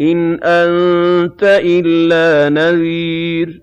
إِنْ أَنتَ إِلَّا نَذِيرٌ.